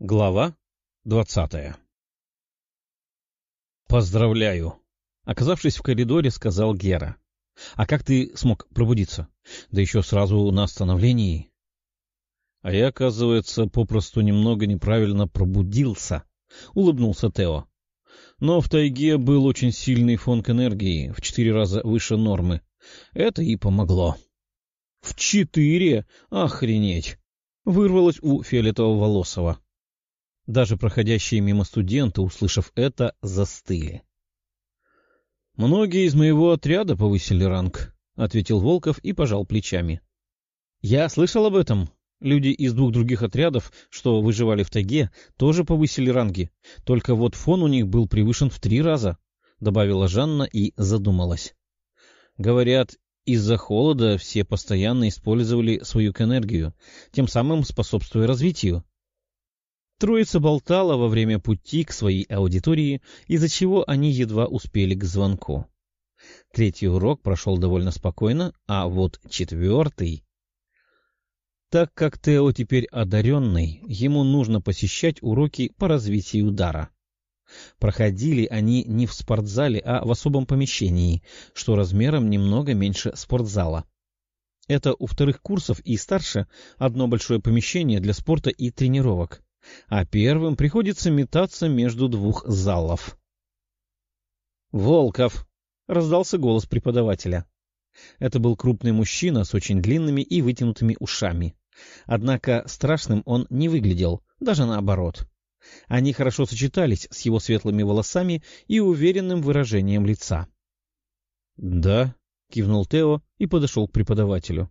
Глава двадцатая «Поздравляю!» — оказавшись в коридоре, сказал Гера. «А как ты смог пробудиться? Да еще сразу на остановлении». «А я, оказывается, попросту немного неправильно пробудился», — улыбнулся Тео. «Но в тайге был очень сильный фон энергии, в четыре раза выше нормы. Это и помогло». «В четыре? Охренеть!» — вырвалось у фиолетового волосого. Даже проходящие мимо студенты, услышав это, застыли. — Многие из моего отряда повысили ранг, — ответил Волков и пожал плечами. — Я слышал об этом. Люди из двух других отрядов, что выживали в тайге, тоже повысили ранги. Только вот фон у них был превышен в три раза, — добавила Жанна и задумалась. Говорят, из-за холода все постоянно использовали свою энергию, тем самым способствуя развитию. Троица болтала во время пути к своей аудитории, из-за чего они едва успели к звонку. Третий урок прошел довольно спокойно, а вот четвертый... Так как Тео теперь одаренный, ему нужно посещать уроки по развитию дара. Проходили они не в спортзале, а в особом помещении, что размером немного меньше спортзала. Это у вторых курсов и старше одно большое помещение для спорта и тренировок а первым приходится метаться между двух залов. «Волков!» — раздался голос преподавателя. Это был крупный мужчина с очень длинными и вытянутыми ушами. Однако страшным он не выглядел, даже наоборот. Они хорошо сочетались с его светлыми волосами и уверенным выражением лица. — Да, — кивнул Тео и подошел к преподавателю.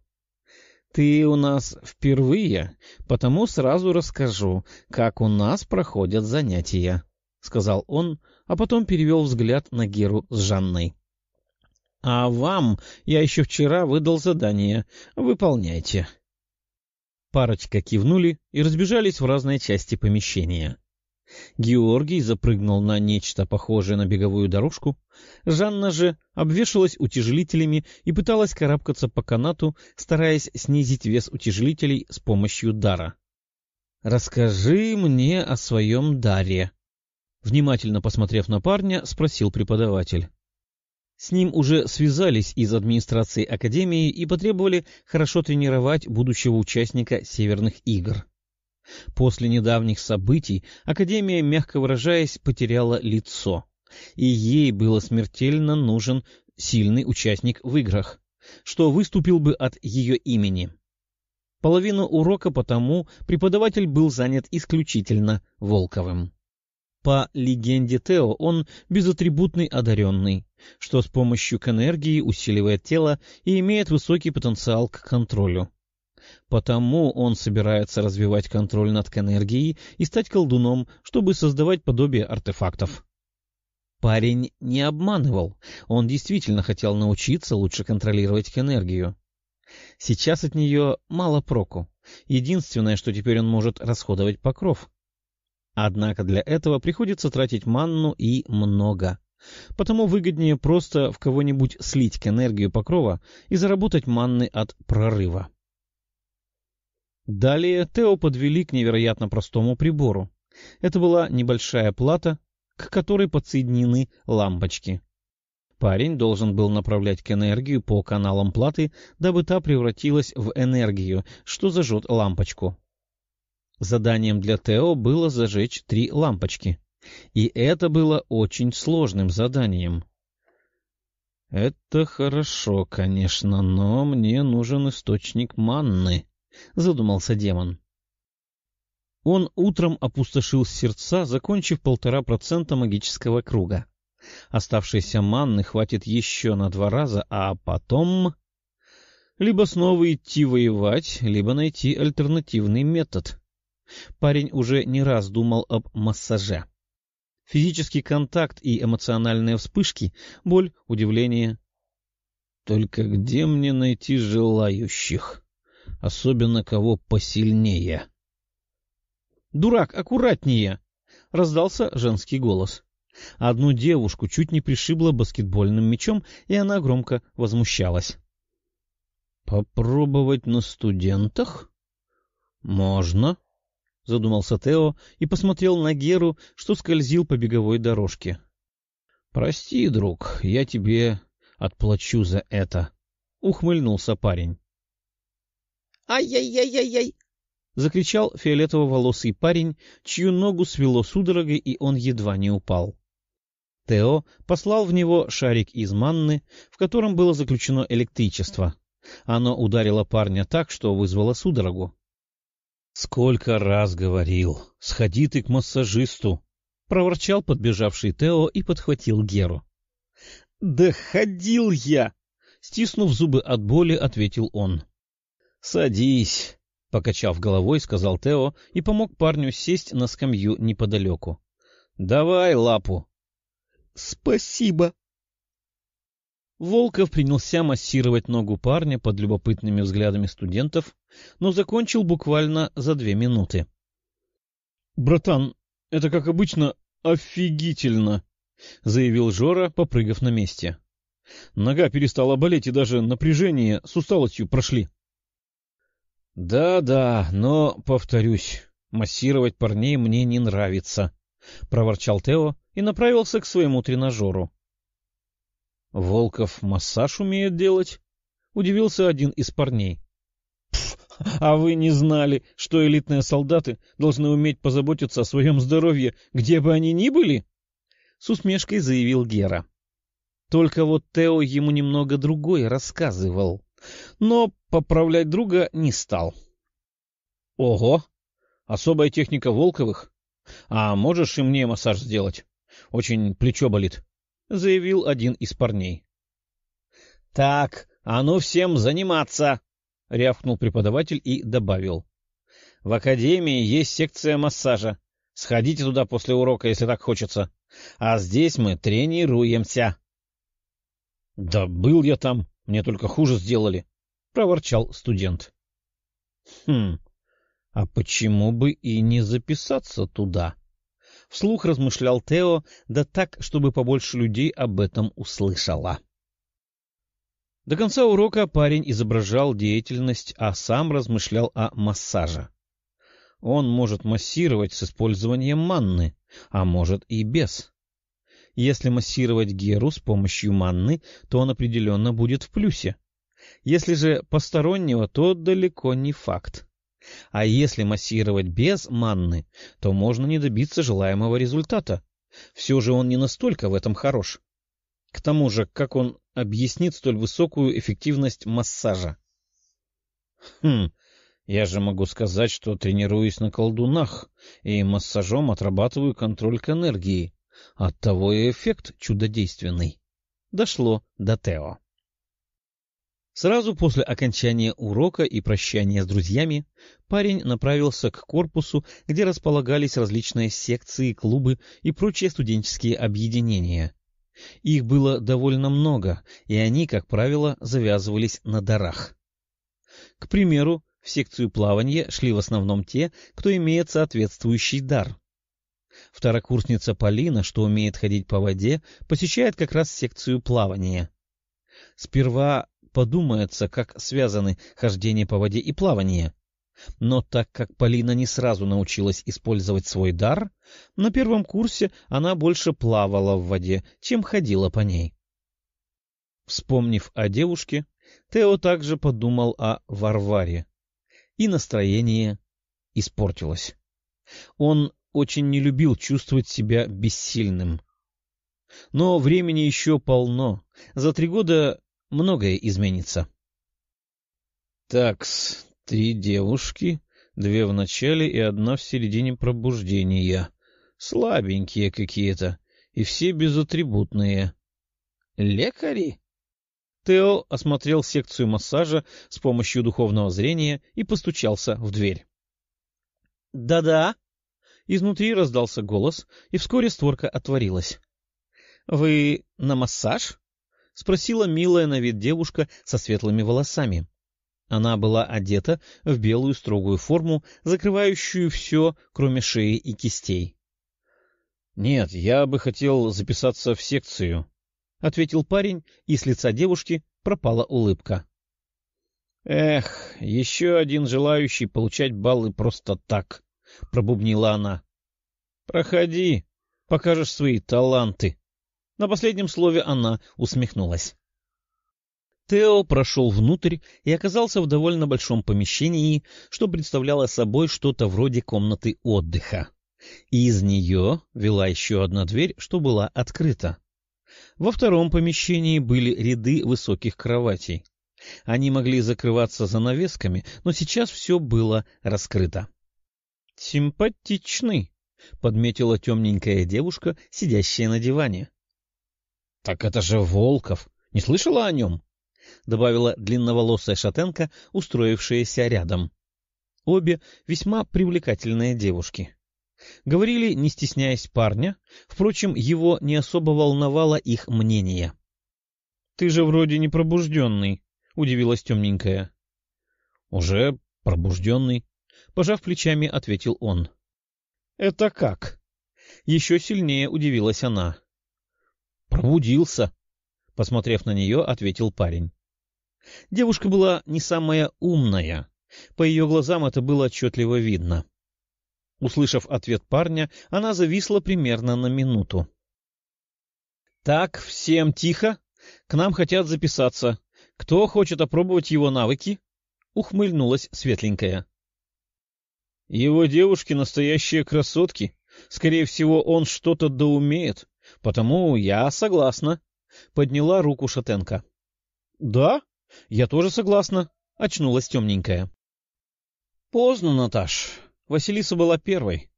Ты у нас впервые, потому сразу расскажу, как у нас проходят занятия, — сказал он, а потом перевел взгляд на Геру с Жанной. — А вам я еще вчера выдал задание. Выполняйте. Парочка кивнули и разбежались в разные части помещения. Георгий запрыгнул на нечто похожее на беговую дорожку. Жанна же обвешалась утяжелителями и пыталась карабкаться по канату, стараясь снизить вес утяжелителей с помощью дара. — Расскажи мне о своем даре. Внимательно посмотрев на парня, спросил преподаватель. С ним уже связались из администрации Академии и потребовали хорошо тренировать будущего участника Северных игр. После недавних событий Академия, мягко выражаясь, потеряла лицо, и ей было смертельно нужен сильный участник в играх, что выступил бы от ее имени. Половину урока потому преподаватель был занят исключительно Волковым. По легенде Тео он безатрибутный одаренный, что с помощью к энергии усиливает тело и имеет высокий потенциал к контролю. Потому он собирается развивать контроль над энергией и стать колдуном, чтобы создавать подобие артефактов. Парень не обманывал, он действительно хотел научиться лучше контролировать энергию. Сейчас от нее мало проку, единственное, что теперь он может расходовать покров. Однако для этого приходится тратить манну и много. Потому выгоднее просто в кого-нибудь слить к энергию покрова и заработать манны от прорыва. Далее Тео подвели к невероятно простому прибору. Это была небольшая плата, к которой подсоединены лампочки. Парень должен был направлять к энергию по каналам платы, дабы та превратилась в энергию, что зажжет лампочку. Заданием для Тео было зажечь три лампочки. И это было очень сложным заданием. — Это хорошо, конечно, но мне нужен источник манны, — задумался демон. Он утром опустошил сердца, закончив полтора процента магического круга. Оставшейся манны хватит еще на два раза, а потом... Либо снова идти воевать, либо найти альтернативный метод. Парень уже не раз думал об массаже. Физический контакт и эмоциональные вспышки, боль, удивление. Только где мне найти желающих? Особенно кого посильнее. — Дурак, аккуратнее! — раздался женский голос. Одну девушку чуть не пришибло баскетбольным мячом, и она громко возмущалась. — Попробовать на студентах? — Можно, задумался Тео и посмотрел на Геру, что скользил по беговой дорожке. — Прости, друг, я тебе отплачу за это, — ухмыльнулся парень. «Ай-яй-яй-яй-яй!» — закричал фиолетово-волосый парень, чью ногу свело судорогой, и он едва не упал. Тео послал в него шарик из манны, в котором было заключено электричество. Оно ударило парня так, что вызвало судорогу. — Сколько раз говорил, сходи ты к массажисту! — проворчал подбежавший Тео и подхватил Геру. — Да ходил я! — стиснув зубы от боли, ответил он. — Садись! — покачав головой, сказал Тео и помог парню сесть на скамью неподалеку. — Давай лапу! — Спасибо! Волков принялся массировать ногу парня под любопытными взглядами студентов, но закончил буквально за две минуты. — Братан, это, как обычно, офигительно! — заявил Жора, попрыгав на месте. Нога перестала болеть, и даже напряжение с усталостью прошли. «Да, — Да-да, но, повторюсь, массировать парней мне не нравится, — проворчал Тео и направился к своему тренажеру. — Волков массаж умеет делать? — удивился один из парней. — А вы не знали, что элитные солдаты должны уметь позаботиться о своем здоровье, где бы они ни были? — с усмешкой заявил Гера. Только вот Тео ему немного другой рассказывал, но поправлять друга не стал. — Ого! Особая техника Волковых? А можешь и мне массаж сделать? Очень плечо болит. — заявил один из парней. — Так, а ну всем заниматься! — рявкнул преподаватель и добавил. — В академии есть секция массажа. Сходите туда после урока, если так хочется. А здесь мы тренируемся. — Да был я там, мне только хуже сделали, — проворчал студент. — Хм, а почему бы и не записаться туда? — Вслух размышлял Тео, да так, чтобы побольше людей об этом услышало. До конца урока парень изображал деятельность, а сам размышлял о массаже. Он может массировать с использованием манны, а может и без. Если массировать Геру с помощью манны, то он определенно будет в плюсе. Если же постороннего, то далеко не факт. А если массировать без манны, то можно не добиться желаемого результата. Все же он не настолько в этом хорош. К тому же, как он объяснит столь высокую эффективность массажа? Хм, я же могу сказать, что тренируюсь на колдунах и массажом отрабатываю контроль к энергии. Оттого и эффект чудодейственный. Дошло до Тео. Сразу после окончания урока и прощания с друзьями парень направился к корпусу, где располагались различные секции, клубы и прочие студенческие объединения. Их было довольно много, и они, как правило, завязывались на дарах. К примеру, в секцию плавания шли в основном те, кто имеет соответствующий дар. Второкурсница Полина, что умеет ходить по воде, посещает как раз секцию плавания. Сперва подумается, как связаны хождение по воде и плавание. Но так как Полина не сразу научилась использовать свой дар, на первом курсе она больше плавала в воде, чем ходила по ней. Вспомнив о девушке, Тео также подумал о Варваре, и настроение испортилось. Он очень не любил чувствовать себя бессильным. Но времени еще полно. За три года многое изменится. Такс, три девушки, две в начале и одна в середине пробуждения. Слабенькие какие-то, и все безатрибутные. Лекари? Тео осмотрел секцию массажа с помощью духовного зрения и постучался в дверь. «Да-да!» Изнутри раздался голос, и вскоре створка отворилась. — Вы на массаж? — спросила милая на вид девушка со светлыми волосами. Она была одета в белую строгую форму, закрывающую все, кроме шеи и кистей. — Нет, я бы хотел записаться в секцию, — ответил парень, и с лица девушки пропала улыбка. — Эх, еще один желающий получать баллы просто так, — пробубнила она. — Проходи, покажешь свои таланты. На последнем слове она усмехнулась. Тео прошел внутрь и оказался в довольно большом помещении, что представляло собой что-то вроде комнаты отдыха. И из нее вела еще одна дверь, что была открыта. Во втором помещении были ряды высоких кроватей. Они могли закрываться занавесками, но сейчас все было раскрыто. — Симпатичный, — подметила темненькая девушка, сидящая на диване. — Так это же Волков. Не слышала о нем? — добавила длинноволосая шатенка, устроившаяся рядом. Обе весьма привлекательные девушки. Говорили, не стесняясь парня, впрочем, его не особо волновало их мнение. — Ты же вроде не пробужденный, — удивилась темненькая. — Уже пробужденный, — пожав плечами, ответил он. — Это как? Еще сильнее удивилась она. — Пробудился, — посмотрев на нее, ответил парень. Девушка была не самая умная. По ее глазам это было отчетливо видно. Услышав ответ парня, она зависла примерно на минуту. — Так, всем тихо. К нам хотят записаться. Кто хочет опробовать его навыки? — ухмыльнулась светленькая. — Его девушки — настоящие красотки. Скорее всего, он что-то доумеет. Потому я согласна. Подняла руку Шатенко. — Да? Я тоже согласна. Очнулась темненькая. — Поздно, Наташ. Василиса была первой.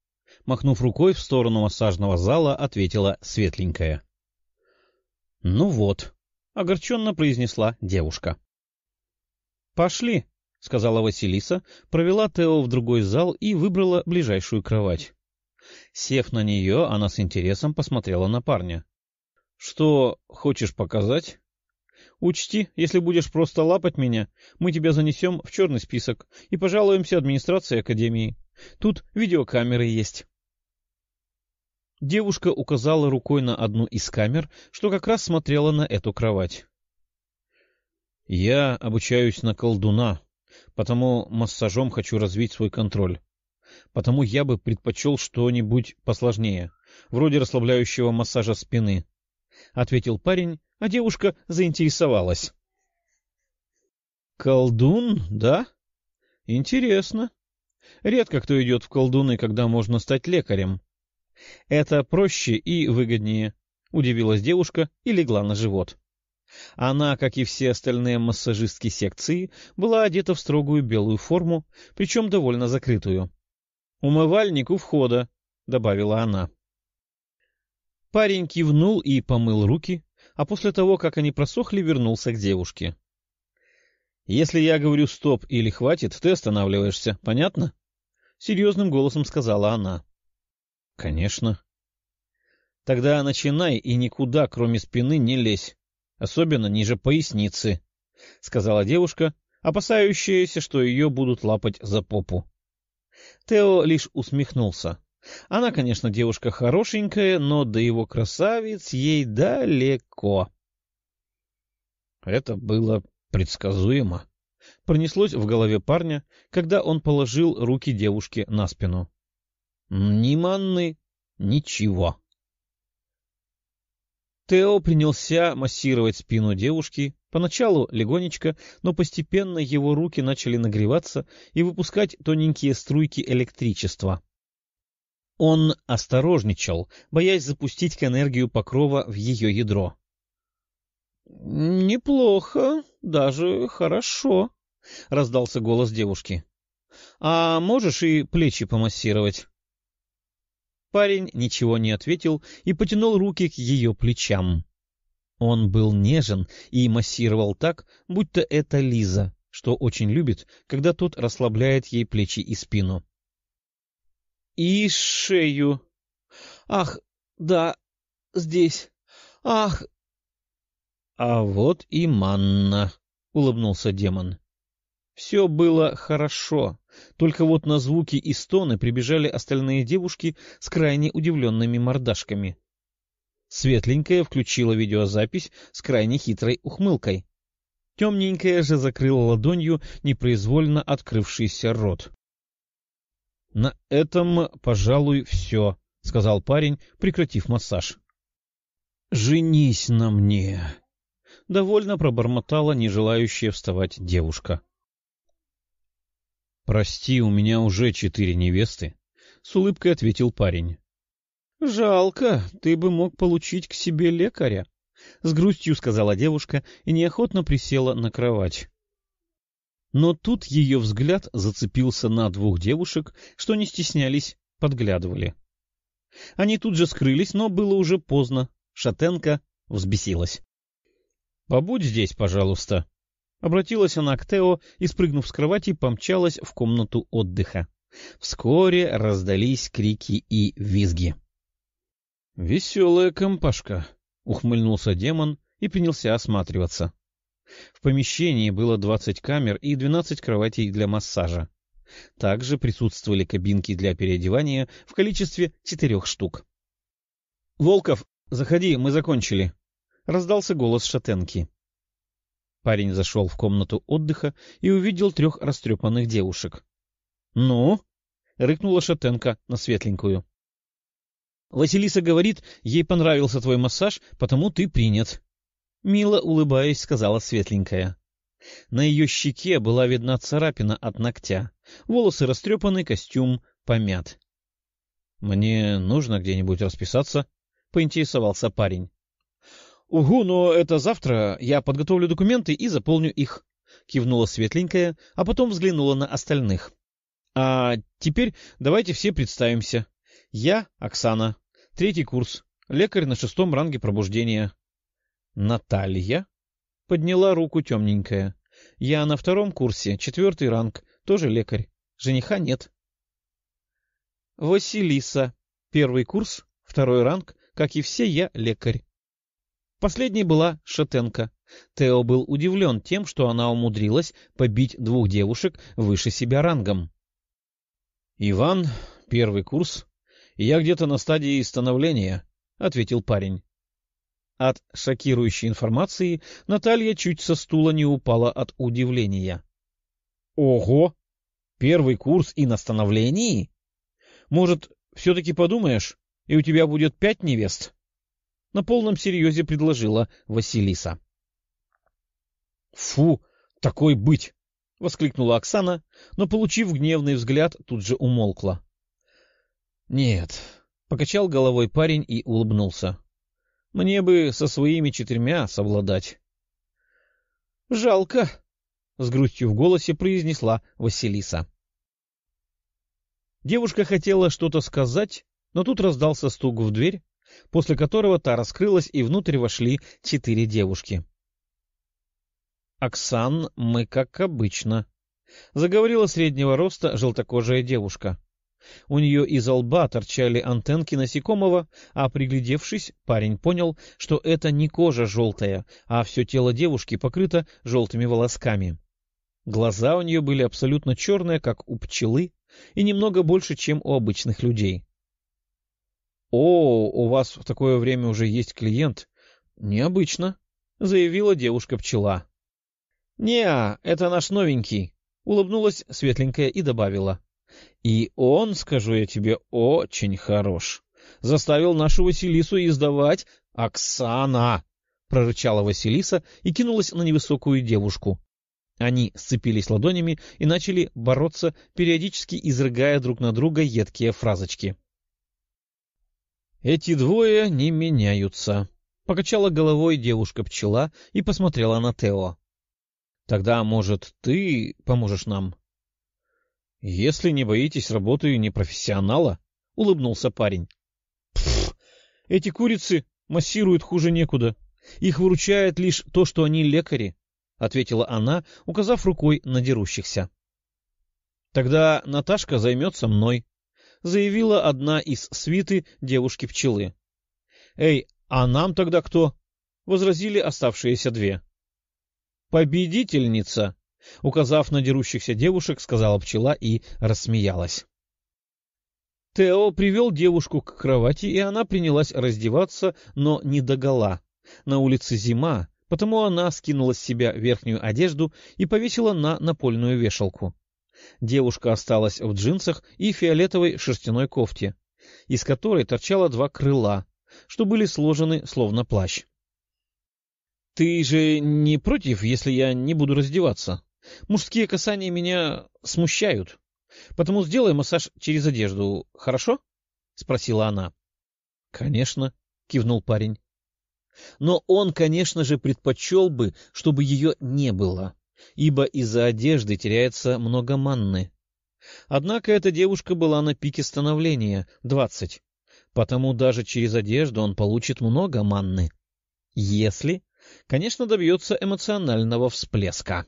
Махнув рукой в сторону массажного зала, ответила светленькая. — Ну вот, — огорченно произнесла девушка. — Пошли, — сказала Василиса, провела Тео в другой зал и выбрала ближайшую кровать. Сев на нее, она с интересом посмотрела на парня. — Что хочешь показать? Учти, если будешь просто лапать меня, мы тебя занесем в черный список и пожалуемся администрации Академии. Тут видеокамеры есть. Девушка указала рукой на одну из камер, что как раз смотрела на эту кровать. — Я обучаюсь на колдуна, потому массажом хочу развить свой контроль. Потому я бы предпочел что-нибудь посложнее, вроде расслабляющего массажа спины, — ответил парень, а девушка заинтересовалась. — Колдун, да? Интересно. Редко кто идет в колдуны, когда можно стать лекарем. Это проще и выгоднее, — удивилась девушка и легла на живот. Она, как и все остальные массажистки секции, была одета в строгую белую форму, причем довольно закрытую. — Умывальник у входа, — добавила она. Парень кивнул и помыл руки, а после того, как они просохли, вернулся к девушке. — Если я говорю «стоп» или «хватит», ты останавливаешься, понятно? — серьезным голосом сказала она. — Конечно. — Тогда начинай и никуда, кроме спины, не лезь, особенно ниже поясницы, — сказала девушка, опасающаяся, что ее будут лапать за попу. Тео лишь усмехнулся. Она, конечно, девушка хорошенькая, но до его красавиц ей далеко. Это было предсказуемо. Пронеслось в голове парня, когда он положил руки девушке на спину. Ни манны, ничего. Тео принялся массировать спину девушки, поначалу легонечко, но постепенно его руки начали нагреваться и выпускать тоненькие струйки электричества. Он осторожничал, боясь запустить к энергию покрова в ее ядро. — Неплохо, даже хорошо, — раздался голос девушки. — А можешь и плечи помассировать? Парень ничего не ответил и потянул руки к ее плечам. Он был нежен и массировал так, будто это Лиза, что очень любит, когда тот расслабляет ей плечи и спину. И шею. Ах, да, здесь. Ах. А вот и манна, — улыбнулся демон. Все было хорошо, только вот на звуки и стоны прибежали остальные девушки с крайне удивленными мордашками. Светленькая включила видеозапись с крайне хитрой ухмылкой. Темненькая же закрыла ладонью непроизвольно открывшийся рот. — На этом, пожалуй, все, — сказал парень, прекратив массаж. — Женись на мне! — довольно пробормотала не желающая вставать девушка. — Прости, у меня уже четыре невесты, — с улыбкой ответил парень. — Жалко, ты бы мог получить к себе лекаря, — с грустью сказала девушка и неохотно присела на кровать. Но тут ее взгляд зацепился на двух девушек, что не стеснялись, подглядывали. Они тут же скрылись, но было уже поздно. Шатенка взбесилась. — Побудь здесь, пожалуйста. Обратилась она к Тео и, спрыгнув с кровати, помчалась в комнату отдыха. Вскоре раздались крики и визги. — Веселая компашка, — ухмыльнулся демон и принялся осматриваться. В помещении было двадцать камер и двенадцать кроватей для массажа. Также присутствовали кабинки для переодевания в количестве четырех штук. — Волков, заходи, мы закончили, — раздался голос шатенки. Парень зашел в комнату отдыха и увидел трех растрепанных девушек. — Ну? — рыкнула шатенка на светленькую. Василиса говорит, ей понравился твой массаж, потому ты принят. Мило улыбаясь, сказала светленькая. На ее щеке была видна царапина от ногтя. Волосы растрепаны, костюм помят. — Мне нужно где-нибудь расписаться? — поинтересовался парень. — Угу, но это завтра. Я подготовлю документы и заполню их. — кивнула светленькая, а потом взглянула на остальных. — А теперь давайте все представимся. Я Оксана, третий курс, лекарь на шестом ранге пробуждения. Наталья? Подняла руку темненькая. Я на втором курсе, четвертый ранг, тоже лекарь. Жениха нет. Василиса. Первый курс, второй ранг, как и все, я лекарь. Последней была Шатенко. Тео был удивлен тем, что она умудрилась побить двух девушек выше себя рангом. — Иван, первый курс, я где-то на стадии становления, — ответил парень. От шокирующей информации Наталья чуть со стула не упала от удивления. — Ого! Первый курс и на становлении? Может, все-таки подумаешь, и у тебя будет пять невест? На полном серьезе предложила Василиса. — Фу, такой быть! — воскликнула Оксана, но, получив гневный взгляд, тут же умолкла. Нет, — покачал головой парень и улыбнулся. — Мне бы со своими четырьмя совладать. — Жалко, — с грустью в голосе произнесла Василиса. Девушка хотела что-то сказать, но тут раздался стук в дверь, после которого та раскрылась, и внутрь вошли четыре девушки. — Оксан, мы как обычно, — заговорила среднего роста желтокожая девушка. У нее изо лба торчали антенки насекомого, а приглядевшись, парень понял, что это не кожа желтая, а все тело девушки покрыто желтыми волосками. Глаза у нее были абсолютно черные, как у пчелы, и немного больше, чем у обычных людей. — О, у вас в такое время уже есть клиент. — Необычно, — заявила девушка-пчела. — Не, это наш новенький, — улыбнулась светленькая и добавила. И он, скажу я тебе, очень хорош. Заставил нашу Василису издавать «Оксана!» — прорычала Василиса и кинулась на невысокую девушку. Они сцепились ладонями и начали бороться, периодически изрыгая друг на друга едкие фразочки. «Эти двое не меняются», — покачала головой девушка-пчела и посмотрела на Тео. «Тогда, может, ты поможешь нам?» — Если не боитесь работы непрофессионала, — улыбнулся парень. — Эти курицы массируют хуже некуда. Их выручает лишь то, что они лекари, — ответила она, указав рукой на дерущихся. — Тогда Наташка займется мной, — заявила одна из свиты девушки-пчелы. — Эй, а нам тогда кто? — возразили оставшиеся две. — Победительница! Указав на дерущихся девушек, сказала пчела и рассмеялась. Тео привел девушку к кровати, и она принялась раздеваться, но не догола. На улице зима, потому она скинула с себя верхнюю одежду и повесила на напольную вешалку. Девушка осталась в джинсах и фиолетовой шерстяной кофте, из которой торчало два крыла, что были сложены словно плащ. — Ты же не против, если я не буду раздеваться? Мужские касания меня смущают. Потому сделай массаж через одежду, хорошо? — спросила она. — Конечно, — кивнул парень. Но он, конечно же, предпочел бы, чтобы ее не было, ибо из-за одежды теряется много манны. Однако эта девушка была на пике становления, двадцать, потому даже через одежду он получит много манны. Если, конечно, добьется эмоционального всплеска.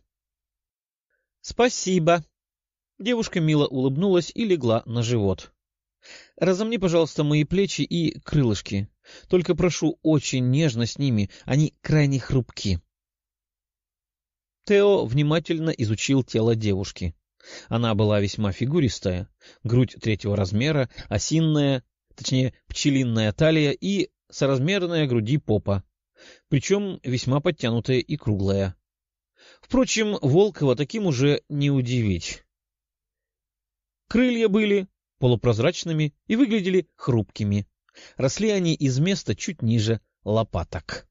— Спасибо. Девушка мило улыбнулась и легла на живот. — Разомни, пожалуйста, мои плечи и крылышки. Только прошу очень нежно с ними, они крайне хрупки. Тео внимательно изучил тело девушки. Она была весьма фигуристая, грудь третьего размера, осинная, точнее, пчелиная талия и соразмерная груди попа, причем весьма подтянутая и круглая. Впрочем, Волкова таким уже не удивить. Крылья были полупрозрачными и выглядели хрупкими. Росли они из места чуть ниже лопаток.